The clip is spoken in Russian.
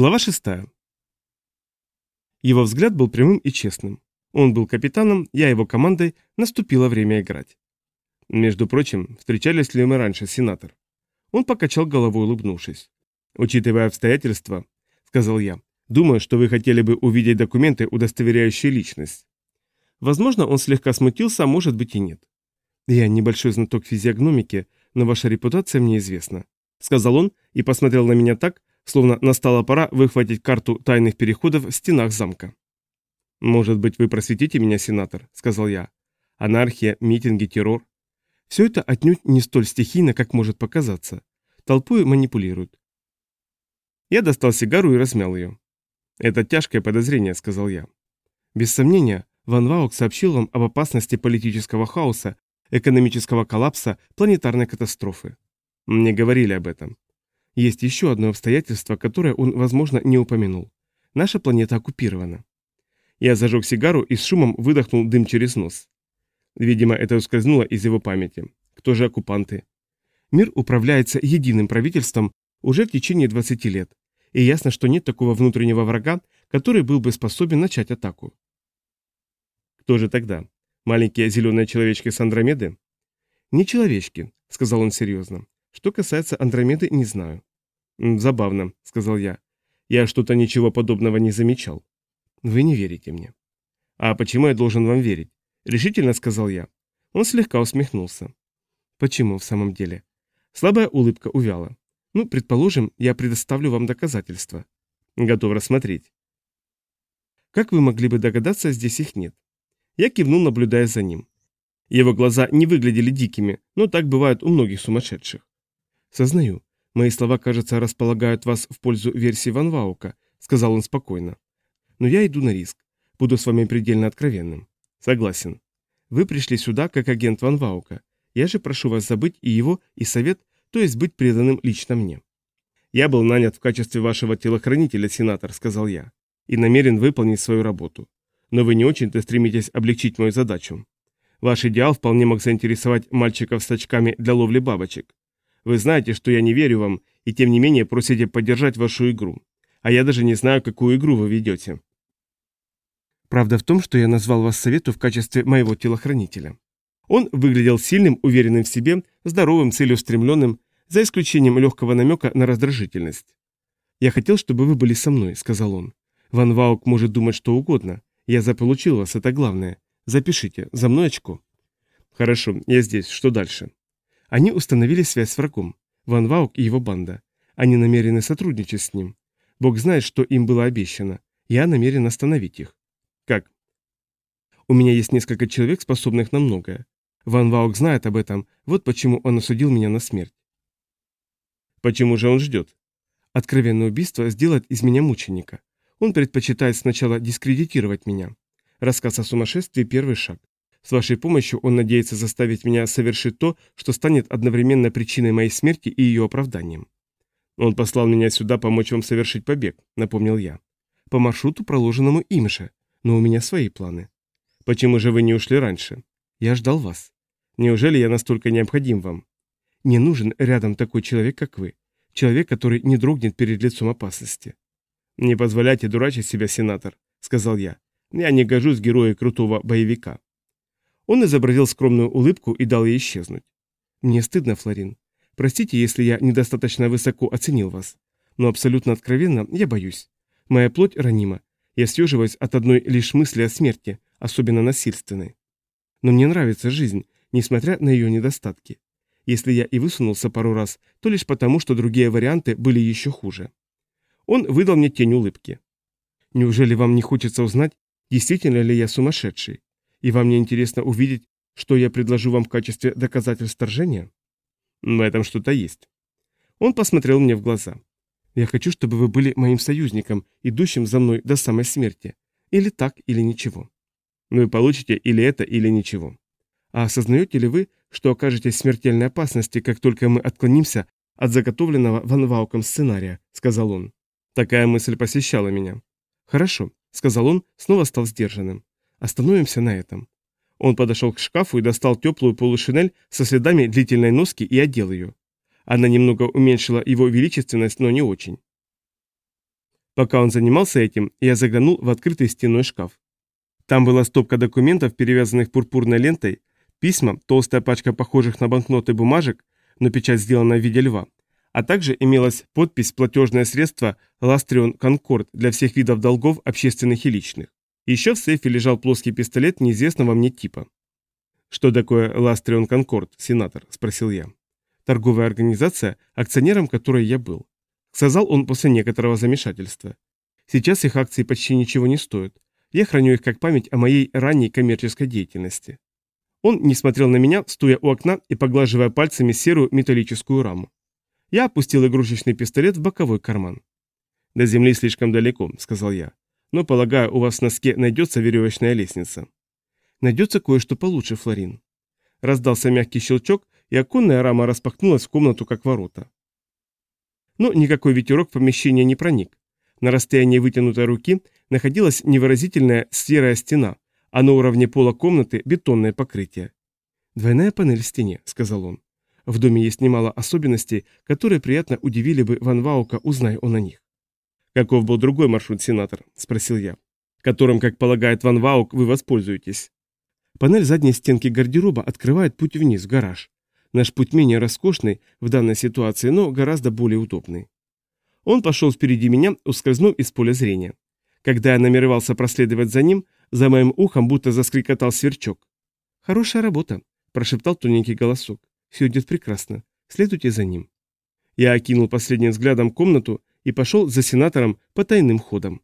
Глава 6. Его взгляд был прямым и честным. Он был капитаном, я его командой, наступило время играть. Между прочим, встречались ли мы раньше, сенатор? Он покачал головой, улыбнувшись. «Учитывая обстоятельства», — сказал я, — «думаю, что вы хотели бы увидеть документы, удостоверяющие личность». Возможно, он слегка смутился, а может быть и нет. «Я небольшой знаток физиогномики, но ваша репутация мне известна», — сказал он и посмотрел на меня так, словно настала пора выхватить карту тайных переходов в стенах замка. «Может быть, вы просветите меня, сенатор?» – сказал я. «Анархия, митинги, террор. Все это отнюдь не столь стихийно, как может показаться. Толпой манипулируют». Я достал сигару и размял ее. «Это тяжкое подозрение», – сказал я. «Без сомнения, Ван Ваук сообщил вам об опасности политического хаоса, экономического коллапса, планетарной катастрофы. Мне говорили об этом. Есть еще одно обстоятельство, которое он, возможно, не упомянул. Наша планета оккупирована. Я зажег сигару и с шумом выдохнул дым через нос. Видимо, это ускользнуло из его памяти. Кто же оккупанты? Мир управляется единым правительством уже в течение 20 лет, и ясно, что нет такого внутреннего врага, который был бы способен начать атаку. Кто же тогда? Маленькие зеленые человечки с Андромеды? Не человечки, сказал он серьезно. Что касается Андромеды, не знаю. «Забавно», — сказал я. «Я что-то ничего подобного не замечал». «Вы не верите мне». «А почему я должен вам верить?» — решительно сказал я. Он слегка усмехнулся. «Почему в самом деле?» Слабая улыбка увяла. «Ну, предположим, я предоставлю вам доказательства». «Готов рассмотреть». «Как вы могли бы догадаться, здесь их нет?» Я кивнул, наблюдая за ним. Его глаза не выглядели дикими, но так бывает у многих сумасшедших. «Сознаю. Мои слова, кажется, располагают вас в пользу версии Ван Ваука», — сказал он спокойно. «Но я иду на риск. Буду с вами предельно откровенным». «Согласен. Вы пришли сюда как агент Ван Ваука. Я же прошу вас забыть и его, и совет, то есть быть преданным лично мне». «Я был нанят в качестве вашего телохранителя, сенатор», — сказал я, «и намерен выполнить свою работу. Но вы не очень-то стремитесь облегчить мою задачу. Ваш идеал вполне мог заинтересовать мальчиков с очками для ловли бабочек. Вы знаете, что я не верю вам, и тем не менее просите поддержать вашу игру. А я даже не знаю, какую игру вы ведете. Правда в том, что я назвал вас совету в качестве моего телохранителя. Он выглядел сильным, уверенным в себе, здоровым, целеустремленным, за исключением легкого намека на раздражительность. «Я хотел, чтобы вы были со мной», — сказал он. «Ван Ваук может думать что угодно. Я заполучил вас, это главное. Запишите, за мной очко». «Хорошо, я здесь. Что дальше?» Они установили связь с врагом. Ван Ваук и его банда. Они намерены сотрудничать с ним. Бог знает, что им было обещано. Я намерен остановить их. Как? У меня есть несколько человек, способных на многое. Ван Ваук знает об этом, вот почему он осудил меня на смерть. Почему же он ждет? Откровенное убийство сделает из меня мученика. Он предпочитает сначала дискредитировать меня. Рассказ о сумасшествии – первый шаг. С вашей помощью он надеется заставить меня совершить то, что станет одновременно причиной моей смерти и ее оправданием. Он послал меня сюда помочь вам совершить побег, напомнил я. По маршруту, проложенному им же. Но у меня свои планы. Почему же вы не ушли раньше? Я ждал вас. Неужели я настолько необходим вам? Не нужен рядом такой человек, как вы. Человек, который не дрогнет перед лицом опасности. Не позволяйте дурачить себя, сенатор, сказал я. Я не гожусь героя крутого боевика. Он изобразил скромную улыбку и дал ей исчезнуть. «Мне стыдно, Флорин. Простите, если я недостаточно высоко оценил вас. Но абсолютно откровенно я боюсь. Моя плоть ранима. Я съеживаюсь от одной лишь мысли о смерти, особенно насильственной. Но мне нравится жизнь, несмотря на ее недостатки. Если я и высунулся пару раз, то лишь потому, что другие варианты были еще хуже. Он выдал мне тень улыбки. Неужели вам не хочется узнать, действительно ли я сумасшедший? И вам не интересно увидеть, что я предложу вам в качестве доказательств вторжения? В этом что-то есть. Он посмотрел мне в глаза. Я хочу, чтобы вы были моим союзником, идущим за мной до самой смерти. Или так, или ничего. Вы получите или это, или ничего. А осознаете ли вы, что окажетесь в смертельной опасности, как только мы отклонимся от заготовленного Ван Вауком сценария, сказал он. Такая мысль посещала меня. Хорошо, сказал он, снова стал сдержанным. Остановимся на этом. Он подошел к шкафу и достал теплую полушинель со следами длительной носки и одел ее. Она немного уменьшила его величественность, но не очень. Пока он занимался этим, я заглянул в открытый стенной шкаф. Там была стопка документов, перевязанных пурпурной лентой, письма, толстая пачка похожих на банкноты бумажек, но печать сделана в виде льва, а также имелась подпись «Платежное средство Ластрион Конкорд для всех видов долгов общественных и личных». Еще в сейфе лежал плоский пистолет неизвестного мне типа. «Что такое Ластрион Конкорд, сенатор?» – спросил я. «Торговая организация, акционером которой я был». Сказал он после некоторого замешательства. «Сейчас их акции почти ничего не стоят. Я храню их как память о моей ранней коммерческой деятельности». Он не смотрел на меня, стоя у окна и поглаживая пальцами серую металлическую раму. Я опустил игрушечный пистолет в боковой карман. «До земли слишком далеко», — сказал я. «Но, полагаю, у вас в носке найдется веревочная лестница». «Найдется кое-что получше, Флорин». Раздался мягкий щелчок, и оконная рама распахнулась в комнату, как ворота. Но никакой ветерок в помещение не проник. На расстоянии вытянутой руки находилась невыразительная серая стена, а на уровне пола комнаты бетонное покрытие. «Двойная панель в стене», — сказал он. В доме есть немало особенностей, которые приятно удивили бы Ван Ваука, узнай он о них. «Каков был другой маршрут, сенатор?» – спросил я. «Которым, как полагает Ван Ваук, вы воспользуетесь?» Панель задней стенки гардероба открывает путь вниз, в гараж. Наш путь менее роскошный в данной ситуации, но гораздо более удобный. Он пошел впереди меня, ускользнув из поля зрения. Когда я намеревался проследовать за ним, за моим ухом будто заскрикотал сверчок. «Хорошая работа», – прошептал тоненький голосок. Все идет прекрасно. Следуйте за ним. Я окинул последним взглядом комнату и пошел за сенатором по тайным ходам.